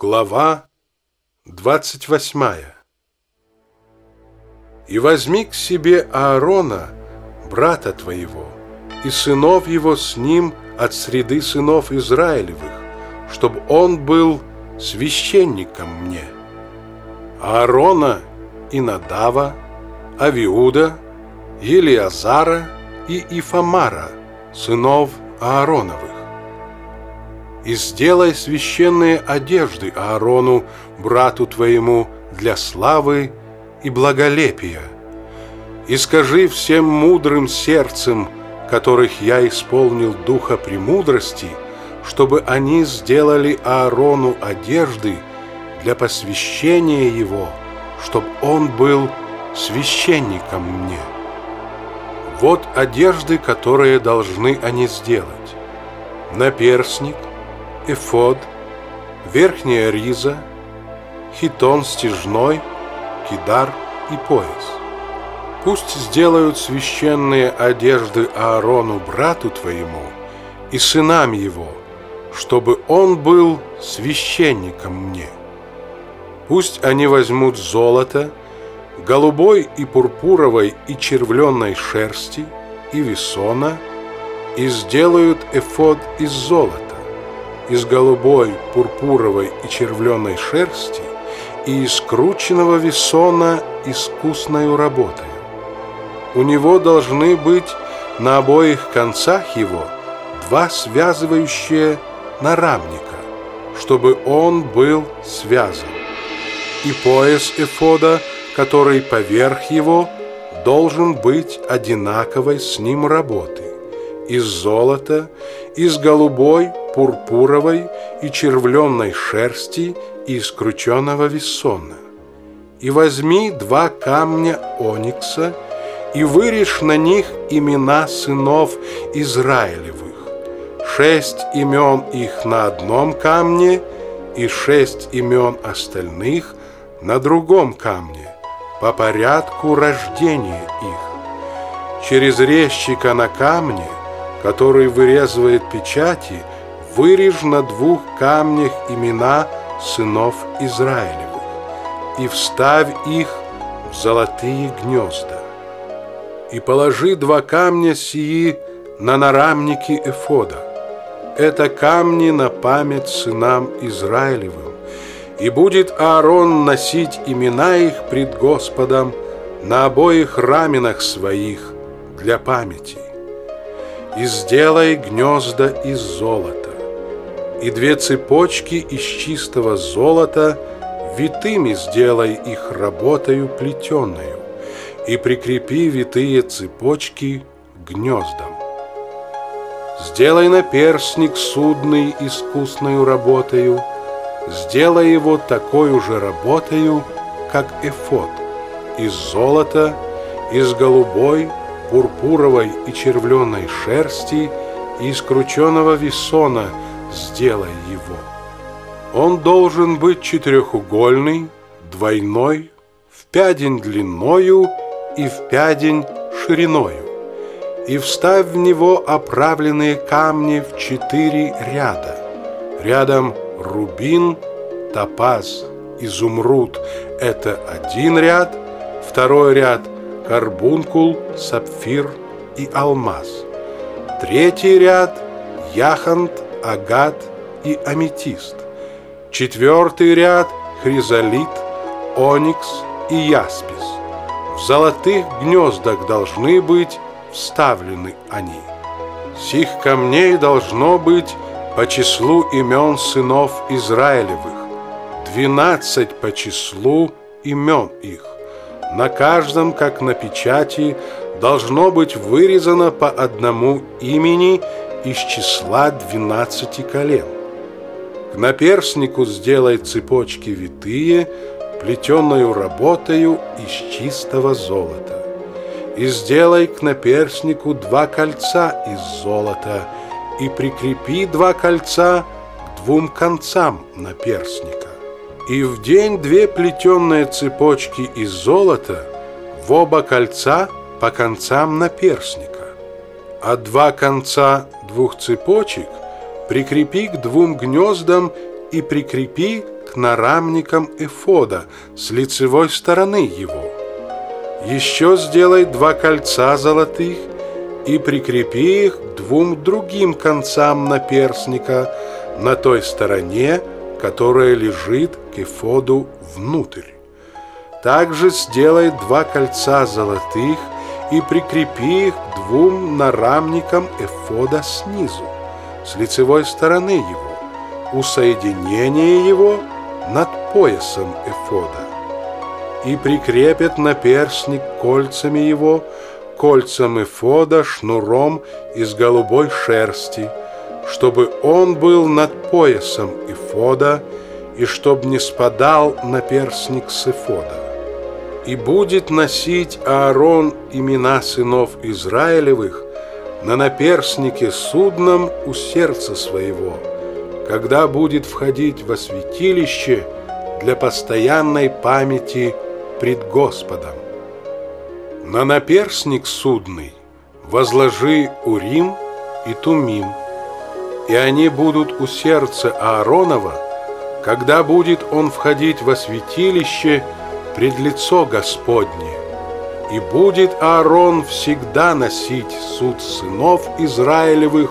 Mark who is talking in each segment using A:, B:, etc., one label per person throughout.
A: Глава 28 «И возьми к себе Аарона, брата твоего, и сынов его с ним от среды сынов Израилевых, чтобы он был священником мне. Аарона и Надава, Авиуда, Елиазара и Ифамара, сынов Аароновых и сделай священные одежды Аарону, брату твоему, для славы и благолепия. И скажи всем мудрым сердцем, которых я исполнил духа премудрости, чтобы они сделали Аарону одежды для посвящения его, чтобы он был священником мне. Вот одежды, которые должны они сделать. Наперсник, эфод, верхняя риза, хитон стяжной, кидар и пояс. Пусть сделают священные одежды Аарону, брату твоему, и сынам его, чтобы он был священником мне. Пусть они возьмут золото, голубой и пурпуровой и червленной шерсти и весона и сделают эфод из золота из голубой, пурпуровой и червленой шерсти и из крученного весона искусною работой. У него должны быть на обоих концах его два связывающие нарамника, чтобы он был связан. И пояс эфода, который поверх его, должен быть одинаковой с ним работы, из золота, из голубой, пурпуровой и червленной шерсти из крученого весона. И возьми два камня оникса и вырежь на них имена сынов Израилевых, шесть имен их на одном камне и шесть имен остальных на другом камне, по порядку рождения их. Через резчика на камне, который вырезывает печати, вырежь на двух камнях имена сынов Израилевых и вставь их в золотые гнезда. И положи два камня сии на нарамники эфода. Это камни на память сынам Израилевым, и будет Аарон носить имена их пред Господом на обоих раменах своих для памяти. И сделай гнезда из золота и две цепочки из чистого золота, витыми сделай их работою плетенную, и прикрепи витые цепочки к гнездам. Сделай наперстник судный искусною работою, сделай его такой же работою, как эфод, из золота, из голубой, пурпуровой и червленой шерсти и из крученого весона – сделай его. Он должен быть четырехугольный, двойной, в пядень длиною и в пядень шириною, и вставь в него оправленные камни в четыре ряда. Рядом рубин, топаз, изумруд – это один ряд, второй ряд – карбункул, сапфир и алмаз. Третий ряд – яхонт, агат и аметист. Четвертый ряд – хризолит, оникс и яспис. В золотых гнездах должны быть вставлены они. Сих камней должно быть по числу имен сынов Израилевых, двенадцать по числу имен их. На каждом, как на печати, должно быть вырезано по одному имени из числа двенадцати колен. К наперснику сделай цепочки витые, плетенную работою из чистого золота. И сделай к наперснику два кольца из золота, и прикрепи два кольца к двум концам наперсника. И в день две плетенные цепочки из золота в оба кольца по концам наперсника а два конца двух цепочек прикрепи к двум гнездам и прикрепи к нарамникам эфода с лицевой стороны его. Еще сделай два кольца золотых и прикрепи их к двум другим концам наперстника на той стороне, которая лежит к эфоду внутрь. Также сделай два кольца золотых и прикрепи их к двум нарамникам эфода снизу, с лицевой стороны его, у соединения его над поясом эфода. И прикрепят наперстник кольцами его, кольцам эфода шнуром из голубой шерсти, чтобы он был над поясом эфода, и чтоб не спадал наперстник с эфода. И будет носить Аарон имена сынов Израилевых на наперснике судном у сердца своего, когда будет входить во святилище для постоянной памяти пред Господом. На наперсник судный возложи Урим и Тумим, и они будут у сердца Ааронова, когда будет он входить во святилище – пред лицо Господне, и будет Аарон всегда носить суд сынов Израилевых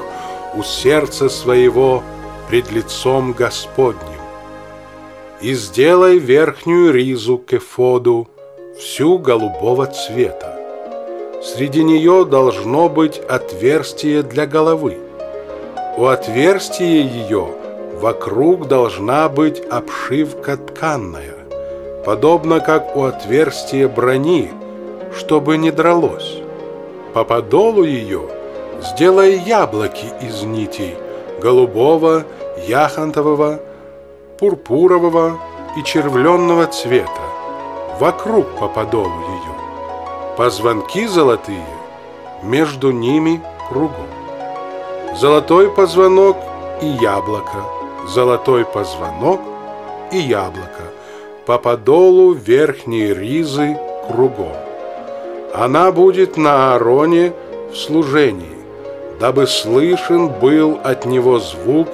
A: у сердца своего пред лицом Господним. И сделай верхнюю ризу к эфоду, всю голубого цвета. Среди нее должно быть отверстие для головы. У отверстия ее вокруг должна быть обшивка тканная подобно как у отверстия брони, чтобы не дралось. По подолу ее сделай яблоки из нитей голубого, яхонтового, пурпурового и червленного цвета вокруг по подолу ее. Позвонки золотые между ними кругом. Золотой позвонок и яблоко, золотой позвонок и яблоко по подолу верхней ризы кругом. Она будет на Аароне в служении, дабы слышен был от него звук,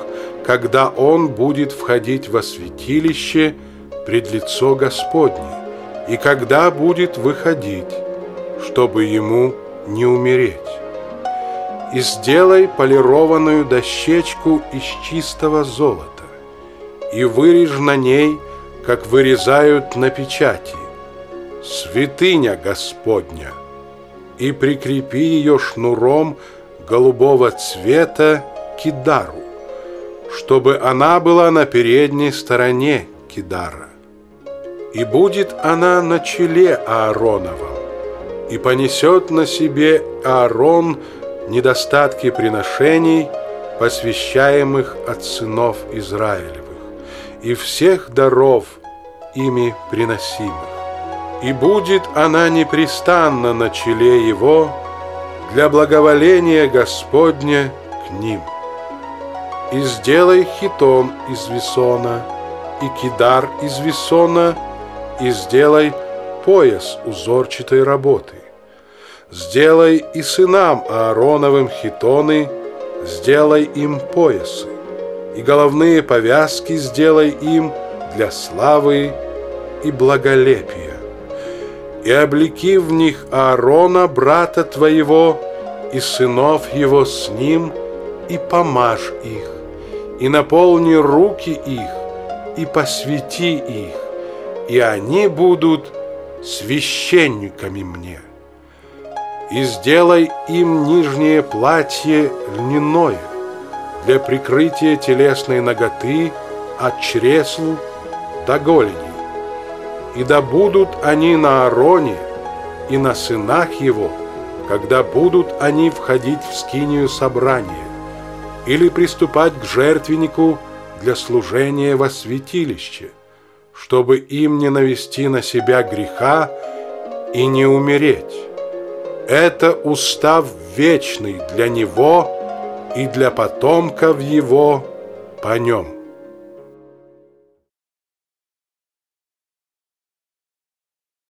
A: когда он будет входить во святилище пред лицо Господне, и когда будет выходить, чтобы ему не умереть. И сделай полированную дощечку из чистого золота, и вырежь на ней – как вырезают на печати. Святыня Господня, и прикрепи ее шнуром голубого цвета кидару, чтобы она была на передней стороне кидара. И будет она на челе Аароновом, и понесет на себе Аарон недостатки приношений, посвящаемых от сынов Израилевых и всех даров ими приносимых. И будет она непрестанно на челе его для благоволения Господня к ним. И сделай хитон из весона, и кидар из весона, и сделай пояс узорчатой работы. Сделай и сынам Аароновым хитоны, сделай им поясы и головные повязки сделай им для славы и благолепия. И облеки в них Аарона, брата твоего, и сынов его с ним, и помажь их, и наполни руки их, и посвяти их, и они будут священниками мне. И сделай им нижнее платье льняное, для прикрытия телесной ноготы от чресл до голени. И да будут они на Аароне и на сынах его, когда будут они входить в скинию собрания или приступать к жертвеннику для служения во святилище, чтобы им не навести на себя греха и не умереть. Это устав вечный для него – и для потомков его по нем.